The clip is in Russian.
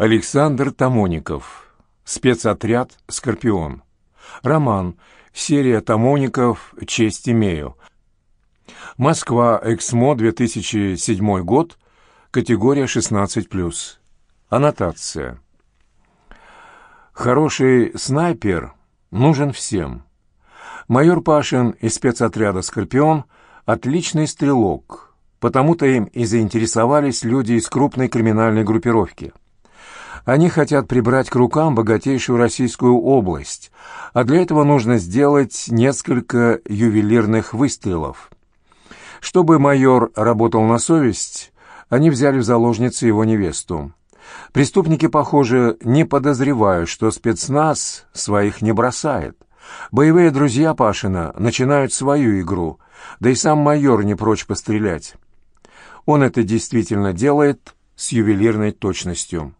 Александр Тамоников. Спецотряд «Скорпион». Роман. Серия Тамоников «Честь имею». Москва. Эксмо. 2007 год. Категория 16+. Аннотация. Хороший снайпер нужен всем. Майор Пашин из спецотряда «Скорпион» — отличный стрелок, потому-то им и заинтересовались люди из крупной криминальной группировки. Они хотят прибрать к рукам богатейшую российскую область, а для этого нужно сделать несколько ювелирных выстрелов. Чтобы майор работал на совесть, они взяли в заложницы его невесту. Преступники, похоже, не подозревают, что спецназ своих не бросает. Боевые друзья Пашина начинают свою игру, да и сам майор не прочь пострелять. Он это действительно делает с ювелирной точностью.